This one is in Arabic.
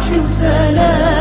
سر فرحي